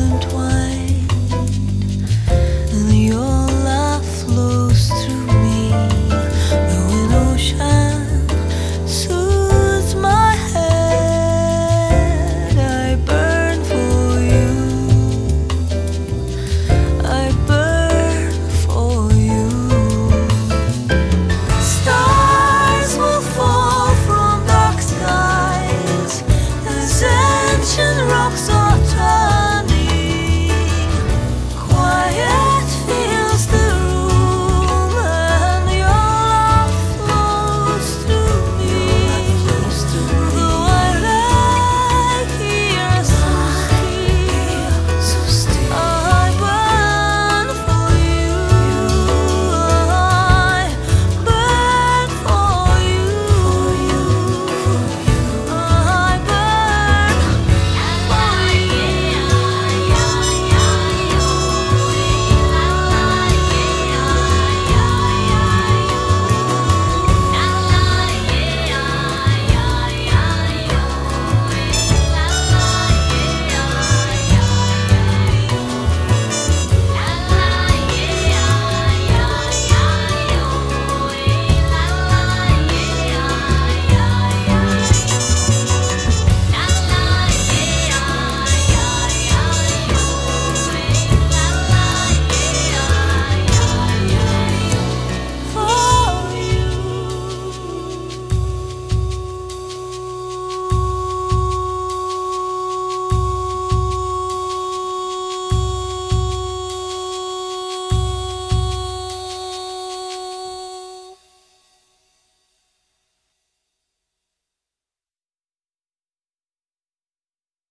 different one.